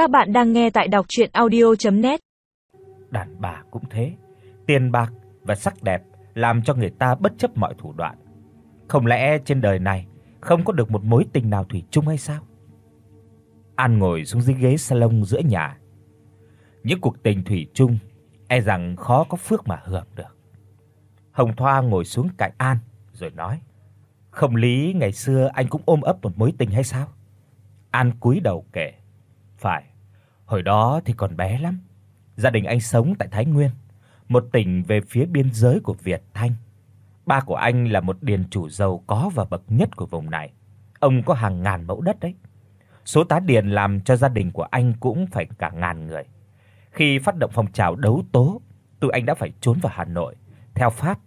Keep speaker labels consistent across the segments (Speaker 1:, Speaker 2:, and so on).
Speaker 1: Các bạn đang nghe tại đọc audio net
Speaker 2: Đàn bà cũng thế, tiền bạc và sắc đẹp làm cho người ta bất chấp mọi thủ đoạn. Không lẽ trên đời này không có được một mối tình nào thủy chung hay sao? An ngồi xuống dưới ghế salon giữa nhà. Những cuộc tình thủy chung e rằng khó có phước mà hưởng được. Hồng Thoa ngồi xuống cạnh An rồi nói: "Không lý ngày xưa anh cũng ôm ấp một mối tình hay sao?" An cúi đầu kể: "Phải, hồi đó thì còn bé lắm. Gia đình anh sống tại Thái Nguyên, một tỉnh về phía biên giới của Việt Thanh. Ba của anh là một điền chủ giàu có và bậc nhất của vùng này. Ông có hàng ngàn mẫu đất đấy. Số tá điền làm cho gia đình của anh cũng phải cả ngàn người. Khi phát động phong trào đấu tố, tụi anh đã phải trốn vào Hà Nội theo pháp,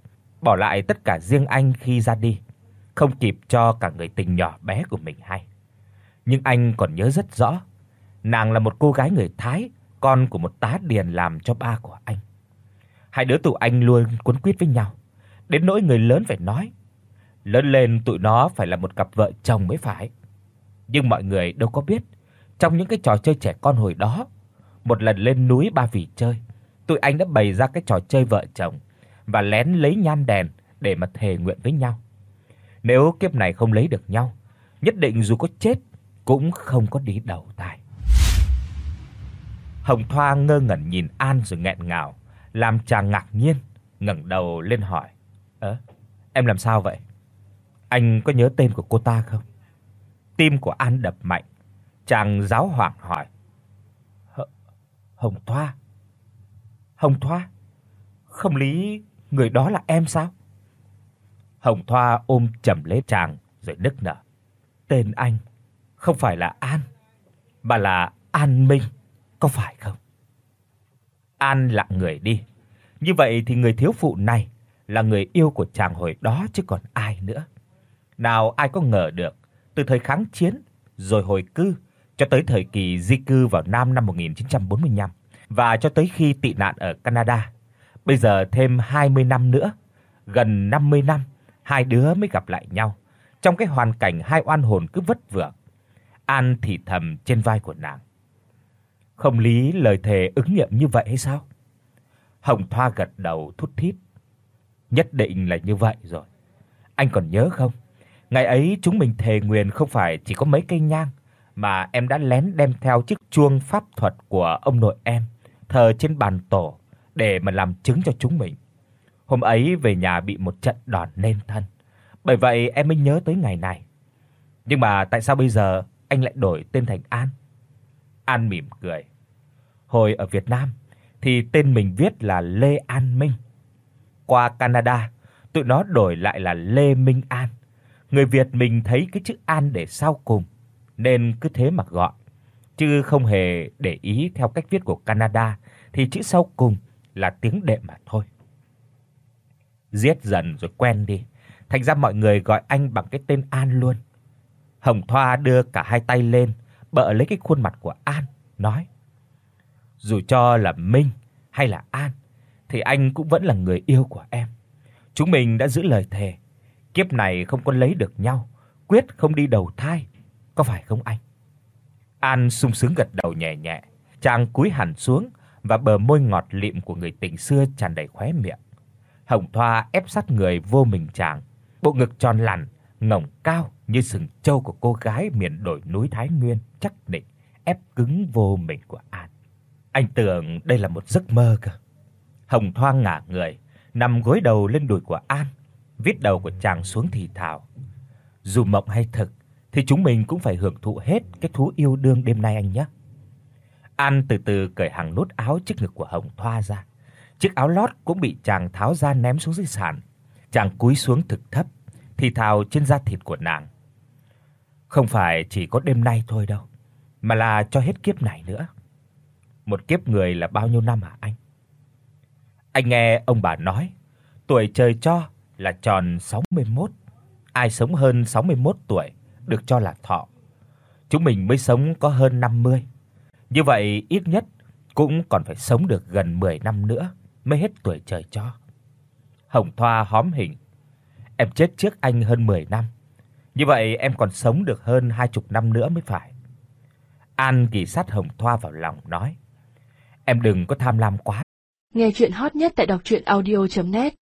Speaker 2: bỏ lại tất cả riêng anh khi ra đi, không kịp cho cả người tình nhỏ bé của mình hay. Nhưng anh còn nhớ rất rõ, nàng là một cô gái người Thái, con của một tá điền làm cho ba của anh. Hai đứa tụi anh luôn cuốn quýt với nhau, đến nỗi người lớn phải nói, lớn lên tụi nó phải là một cặp vợ chồng mới phải. Nhưng mọi người đâu có biết, trong những cái trò chơi trẻ con hồi đó, một lần lên núi Ba Vì chơi, tụi anh đã bày ra cái trò chơi vợ chồng và lén lấy nhang đèn để mà thề nguyện với nhau. Nếu kiếp này không lấy được nhau, nhất định dù có chết cũng không có đi đầu thai. Hồng Thoa ngơ ngẩn nhìn An rồi nghẹn ngào, làm chàng ngạc nhiên, ngẩng đầu lên hỏi: "Ơ, em làm sao vậy? Anh có nhớ tên của cô ta không?" Tim của An đập mạnh, chàng giáo hoảng hỏi: "Hồng Thoa? Hồng Thoa? Không lý người đó là em sao?" Hồng Thoa ôm chầm lấy chàng rồi nức nở. "Tên anh không phải là An, mà là An Minh, có phải không?" An lặng người đi. Như vậy thì người thiếu phụ này là người yêu của chàng hồi đó chứ còn ai nữa. Nào ai có ngờ được, từ thời kháng chiến rồi hồi cư cho tới thời kỳ di cư vào Nam năm 1945 và cho tới khi tị nạn ở Canada. Bây giờ thêm 20 năm nữa, gần 50 năm hai đứa mới gặp lại nhau trong cái hoàn cảnh hai oan hồn cứ vất vưởng. An thì thầm trên vai của nàng. Không lý lời thề ứng nghiệm như vậy hay sao? Hồng Thoa gật đầu thút thít. Nhất định là như vậy rồi. Anh còn nhớ không? Ngày ấy chúng mình thề nguyện không phải chỉ có mấy cây nhang mà em đã lén đem theo chiếc chuông pháp thuật của ông nội em thờ trên bàn tổ để mà làm chứng cho chúng mình. Hôm ấy về nhà bị một trận đòn nên thân. Bởi vậy em mới nhớ tới ngày này. Nhưng mà tại sao bây giờ anh lại đổi tên thành An? An mỉm cười. Hồi ở Việt Nam thì tên mình viết là Lê An Minh. Qua Canada, tụi nó đổi lại là Lê Minh An. Người Việt mình thấy cái chữ An để sau cùng nên cứ thế mà gọi, chứ không hề để ý theo cách viết của Canada thì chữ sau cùng là tiếng đệm mà thôi. Giết dần rồi quen đi, thành ra mọi người gọi anh bằng cái tên An luôn. Hồng Thoa đưa cả hai tay lên, bợ lấy cái khuôn mặt của An, nói: "Dù cho là Minh hay là An thì anh cũng vẫn là người yêu của em. Chúng mình đã giữ lời thề, kiếp này không có lấy được nhau, quyết không đi đầu thai, có phải không anh?" An sung sướng gật đầu nhẹ nhẹ, chàng cúi hẳn xuống và bờ môi ngọt lịm của người tình xưa tràn đầy khóe miệng. Hồng Thoa ép sát người vô mình chàng, bộ ngực tròn lẳn, ngổng cao như sừng trâu của cô gái miền đồi núi Thái Nguyên chắc định ép cứng vô mình của An. Anh tưởng đây là một giấc mơ cơ. Hồng Thoang ngả người, nằm gối đầu lên đùi của An, vít đầu của chàng xuống thì thào. Dù mộng hay thực thì chúng mình cũng phải hưởng thụ hết cái thú yêu đương đêm nay anh nhé. An từ từ cởi hàng nút áo trước ngực của Hồng Thoa ra. Chiếc áo lót cũng bị chàng tháo ra ném xuống dưới sàn. Chàng cúi xuống thực thấp, thì thào trên da thịt của nàng. Không phải chỉ có đêm nay thôi đâu, mà là cho hết kiếp này nữa. Một kiếp người là bao nhiêu năm hả anh? Anh nghe ông bà nói, tuổi trời cho là tròn 61, ai sống hơn 61 tuổi được cho là thọ. Chúng mình mới sống có hơn 50. Như vậy ít nhất cũng còn phải sống được gần 10 năm nữa mới hết tuổi trời cho. Hồng Thoa hóm hình. Em chết trước anh hơn 10 năm. Như vậy em còn sống được hơn 20 năm nữa mới phải. An kỳ sát Hồng Thoa vào lòng nói: "Em đừng có tham lam quá."
Speaker 3: Nghe truyện hot nhất tại doctruyenaudio.net